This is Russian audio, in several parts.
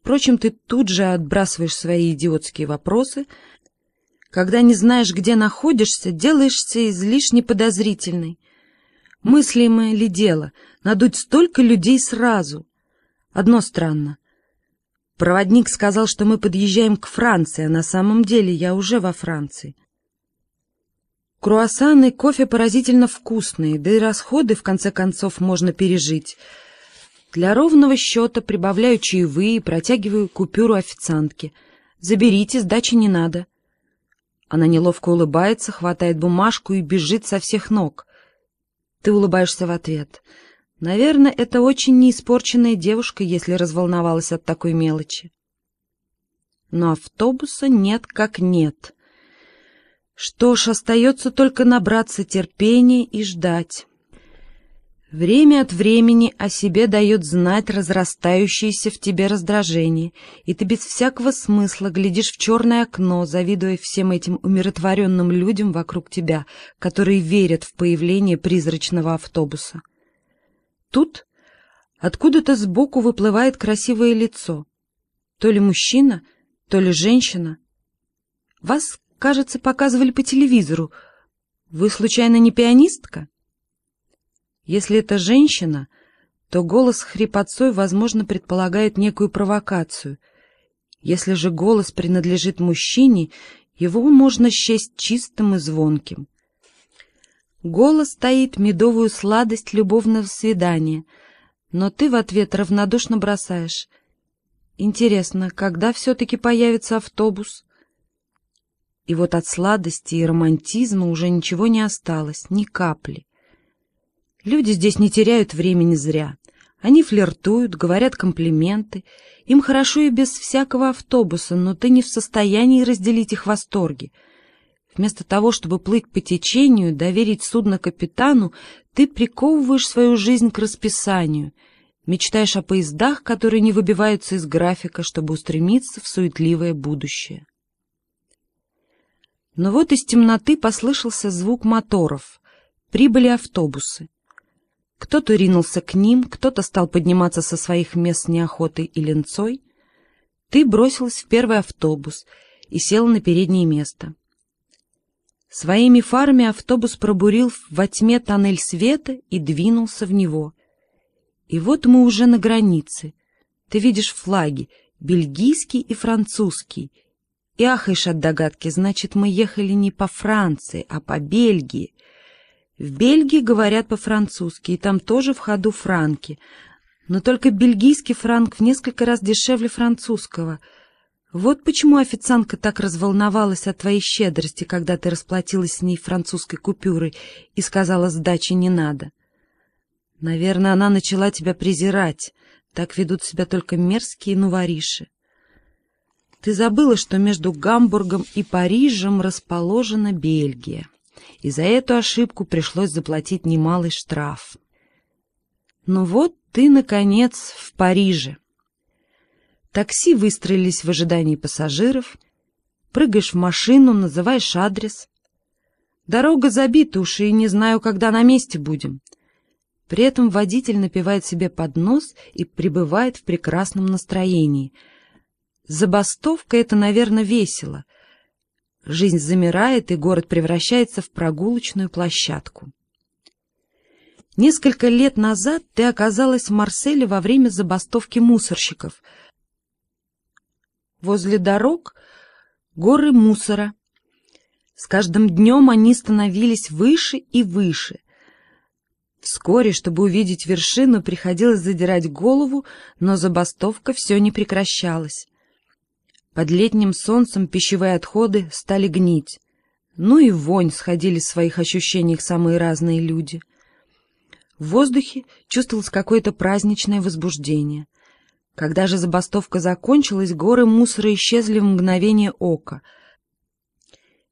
Впрочем, ты тут же отбрасываешь свои идиотские вопросы. Когда не знаешь, где находишься, делаешься излишне подозрительной. Мыслимое ли дело надуть столько людей сразу? Одно странно. Проводник сказал, что мы подъезжаем к Франции, а на самом деле я уже во Франции. Круассаны, кофе поразительно вкусные, да и расходы, в конце концов, можно пережить. Для ровного счета прибавляю чаевые и протягиваю купюру официантке. «Заберите, сдачи не надо». Она неловко улыбается, хватает бумажку и бежит со всех ног. Ты улыбаешься в ответ. Наверное, это очень неиспорченная девушка, если разволновалась от такой мелочи. Но автобуса нет как нет. Что ж, остается только набраться терпения и ждать. Время от времени о себе дает знать разрастающееся в тебе раздражение, и ты без всякого смысла глядишь в черное окно, завидуя всем этим умиротворенным людям вокруг тебя, которые верят в появление призрачного автобуса. Тут откуда-то сбоку выплывает красивое лицо. То ли мужчина, то ли женщина. Вас кажется, показывали по телевизору. Вы, случайно, не пианистка? Если это женщина, то голос хрипотцой, возможно, предполагает некую провокацию. Если же голос принадлежит мужчине, его можно счесть чистым и звонким. Голос стоит медовую сладость любовного свидания, но ты в ответ равнодушно бросаешь. Интересно, когда все-таки появится автобус? И вот от сладости и романтизма уже ничего не осталось, ни капли. Люди здесь не теряют времени зря. Они флиртуют, говорят комплименты. Им хорошо и без всякого автобуса, но ты не в состоянии разделить их восторги. Вместо того, чтобы плыть по течению, доверить судно капитану, ты приковываешь свою жизнь к расписанию, мечтаешь о поездах, которые не выбиваются из графика, чтобы устремиться в суетливое будущее. Но вот из темноты послышался звук моторов. Прибыли автобусы. Кто-то ринулся к ним, кто-то стал подниматься со своих мест неохотой и ленцой. Ты бросилась в первый автобус и села на переднее место. Своими фарами автобус пробурил во тьме тоннель света и двинулся в него. И вот мы уже на границе. Ты видишь флаги — бельгийский и французский — и ахаешь от догадки, значит, мы ехали не по Франции, а по Бельгии. В Бельгии говорят по-французски, и там тоже в ходу франки. Но только бельгийский франк в несколько раз дешевле французского. Вот почему официантка так разволновалась от твоей щедрости, когда ты расплатилась с ней французской купюрой и сказала «сдачи не надо». Наверное, она начала тебя презирать. Так ведут себя только мерзкие нувориши. Ты забыла, что между Гамбургом и Парижем расположена Бельгия, и за эту ошибку пришлось заплатить немалый штраф. Ну вот ты, наконец, в Париже. Такси выстроились в ожидании пассажиров, прыгаешь в машину, называешь адрес. Дорога забита уж, и не знаю, когда на месте будем. При этом водитель напивает себе под нос и пребывает в прекрасном настроении — Забастовка — это, наверное, весело. Жизнь замирает, и город превращается в прогулочную площадку. Несколько лет назад ты оказалась в Марселе во время забастовки мусорщиков. Возле дорог горы мусора. С каждым днем они становились выше и выше. Вскоре, чтобы увидеть вершину, приходилось задирать голову, но забастовка все не прекращалась. Под летним солнцем пищевые отходы стали гнить. Ну и вонь сходили в своих ощущениях самые разные люди. В воздухе чувствовалось какое-то праздничное возбуждение. Когда же забастовка закончилась, горы мусора исчезли в мгновение ока.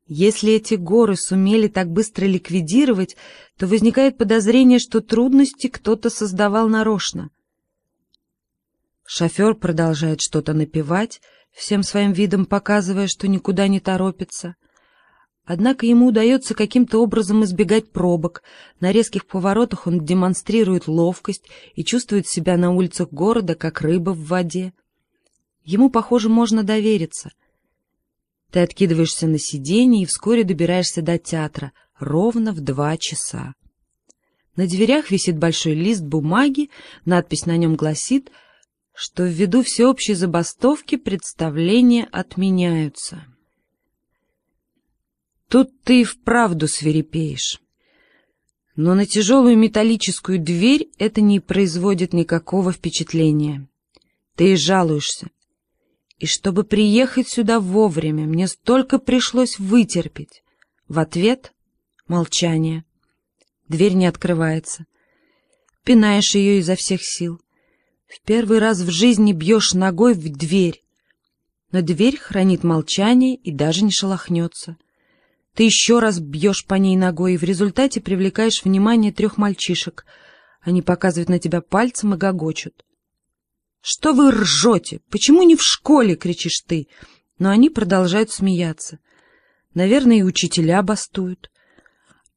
Если эти горы сумели так быстро ликвидировать, то возникает подозрение, что трудности кто-то создавал нарочно. Шофер продолжает что-то напевать, всем своим видом показывая, что никуда не торопится. Однако ему удается каким-то образом избегать пробок. На резких поворотах он демонстрирует ловкость и чувствует себя на улицах города, как рыба в воде. Ему, похоже, можно довериться. Ты откидываешься на сиденье и вскоре добираешься до театра, ровно в два часа. На дверях висит большой лист бумаги, надпись на нем гласит, что ввиду всеобщей забастовки представления отменяются. Тут ты и вправду свирепеешь. Но на тяжелую металлическую дверь это не производит никакого впечатления. Ты и жалуешься. И чтобы приехать сюда вовремя, мне столько пришлось вытерпеть. В ответ — молчание. Дверь не открывается. Пинаешь ее изо всех сил. В первый раз в жизни бьешь ногой в дверь. Но дверь хранит молчание и даже не шелохнется. Ты еще раз бьешь по ней ногой и в результате привлекаешь внимание трех мальчишек. Они показывают на тебя пальцем и гогочут. «Что вы ржете? Почему не в школе?» — кричишь ты. Но они продолжают смеяться. Наверное, и учителя бастуют.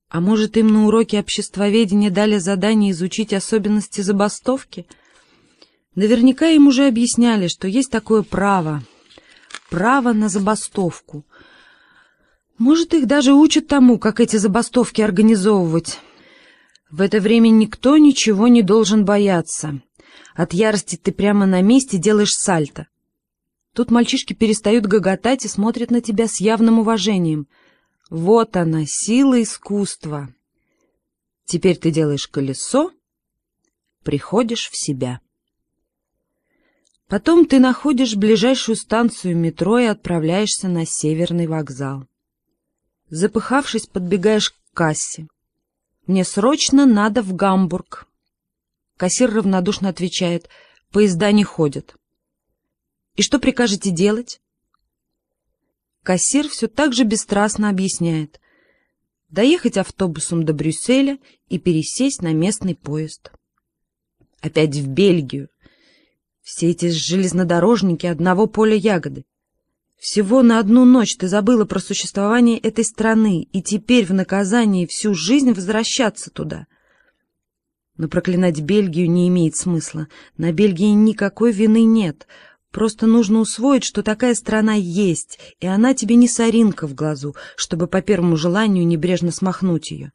А может, им на уроке обществоведения дали задание изучить особенности забастовки? Наверняка им уже объясняли, что есть такое право. Право на забастовку. Может, их даже учат тому, как эти забастовки организовывать. В это время никто ничего не должен бояться. От ярости ты прямо на месте делаешь сальто. Тут мальчишки перестают гоготать и смотрят на тебя с явным уважением. Вот она, сила искусства. Теперь ты делаешь колесо, приходишь в себя. Потом ты находишь ближайшую станцию метро и отправляешься на северный вокзал. Запыхавшись, подбегаешь к кассе. Мне срочно надо в Гамбург. Кассир равнодушно отвечает, поезда не ходят. И что прикажете делать? Кассир все так же бесстрастно объясняет. Доехать автобусом до Брюсселя и пересесть на местный поезд. Опять в Бельгию. Все эти железнодорожники одного поля ягоды. Всего на одну ночь ты забыла про существование этой страны, и теперь в наказании всю жизнь возвращаться туда — но проклинать Бельгию не имеет смысла. На Бельгии никакой вины нет. Просто нужно усвоить, что такая страна есть, и она тебе не соринка в глазу, чтобы по первому желанию небрежно смахнуть ее.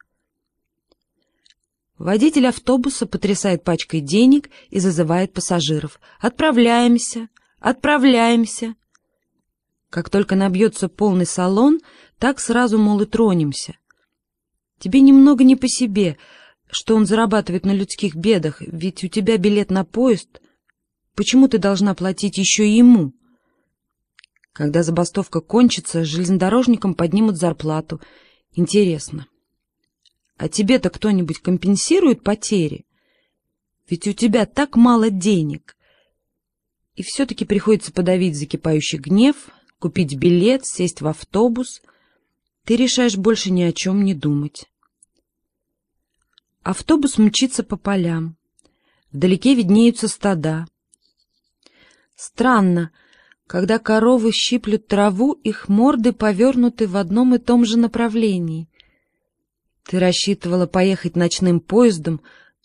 Водитель автобуса потрясает пачкой денег и зазывает пассажиров. «Отправляемся! Отправляемся!» Как только набьется полный салон, так сразу, мол, и тронемся. Тебе немного не по себе — что он зарабатывает на людских бедах, ведь у тебя билет на поезд. Почему ты должна платить еще и ему? Когда забастовка кончится, железнодорожникам поднимут зарплату. Интересно. А тебе-то кто-нибудь компенсирует потери? Ведь у тебя так мало денег. И все-таки приходится подавить закипающий гнев, купить билет, сесть в автобус. Ты решаешь больше ни о чем не думать. Автобус мчится по полям. Вдалеке виднеются стада. Странно, когда коровы щиплют траву, их морды повернуты в одном и том же направлении. Ты рассчитывала поехать ночным поездом,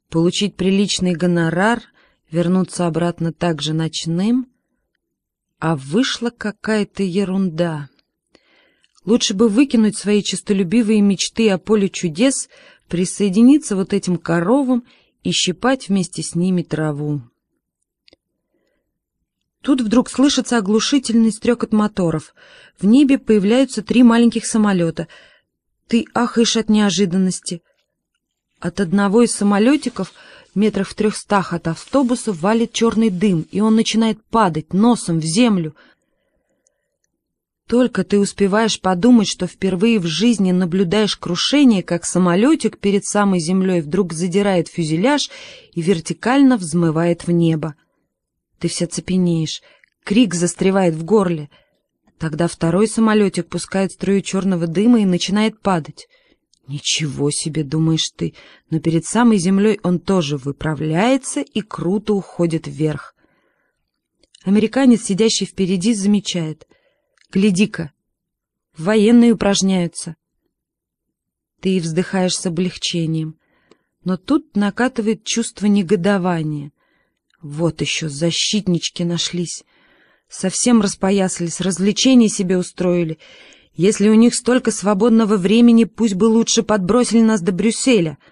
получить приличный гонорар, вернуться обратно также ночным, а вышла какая-то ерунда. Лучше бы выкинуть свои честолюбивые мечты о поле чудес — присоединиться вот этим коровам и щипать вместе с ними траву. Тут вдруг слышится оглушительный стрекот моторов. В небе появляются три маленьких самолета. Ты ахаешь от неожиданности. От одного из самолетиков метрах в трехстах от автобуса валит черный дым, и он начинает падать носом в землю — только ты успеваешь подумать, что впервые в жизни наблюдаешь крушение, как самолетик перед самой землей вдруг задирает фюзеляж и вертикально взмывает в небо. Ты вся цепенеешь, крик застревает в горле. Тогда второй самолетик пускает струю черного дыма и начинает падать. Ничего себе, думаешь ты, но перед самой землей он тоже выправляется и круто уходит вверх. Американец, сидящий впереди, замечает — Гляди-ка, военные упражняются. Ты вздыхаешь с облегчением, но тут накатывает чувство негодования. Вот еще защитнички нашлись. Совсем распоясались, развлечения себе устроили. Если у них столько свободного времени, пусть бы лучше подбросили нас до Брюсселя —